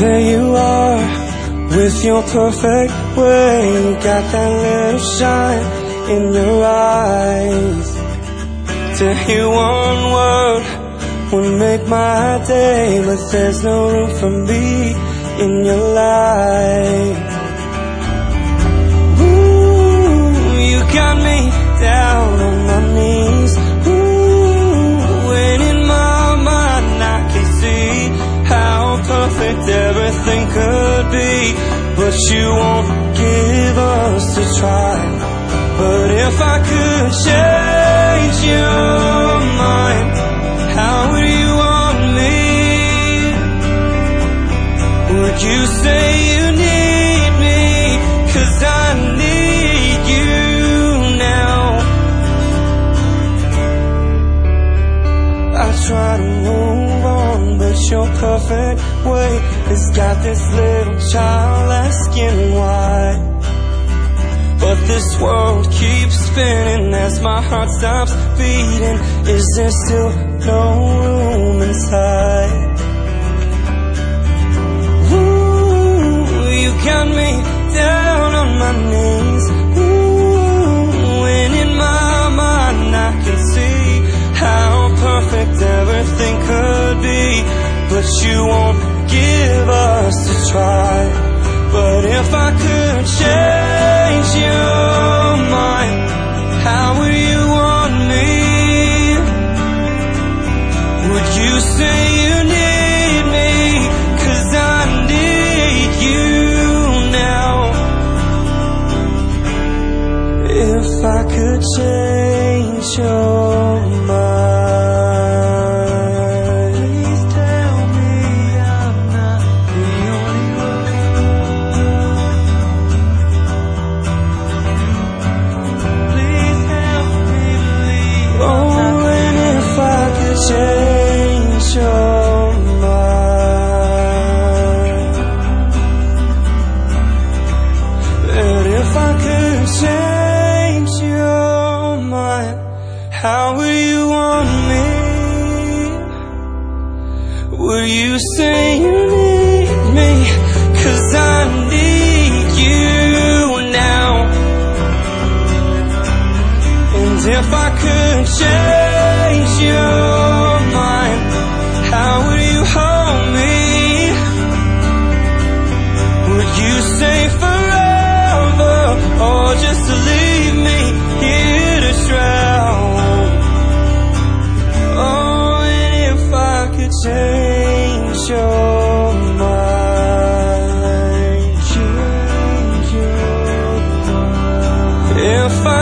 There you are, with your perfect way. You got that little shine in your eyes. To hear one word would make my day, but there's no room for me in your life. Be, but you won't give us a try. But if I could change your mind, how would you want me? Would you say you need me? Cause I need you now. I try to your perfect way has got this little child asking why. But this world keeps spinning as my heart stops beating. Is there still no room inside? Ooh, you got me down on my knees. Ooh, and in my mind I can see how perfect everything could be. But you won't give us a try. But if I could change your mind, how would you want me? Would you say you need me? Cause I need you now. If I could change your you say you need me? Cause I need you now. And if I could fire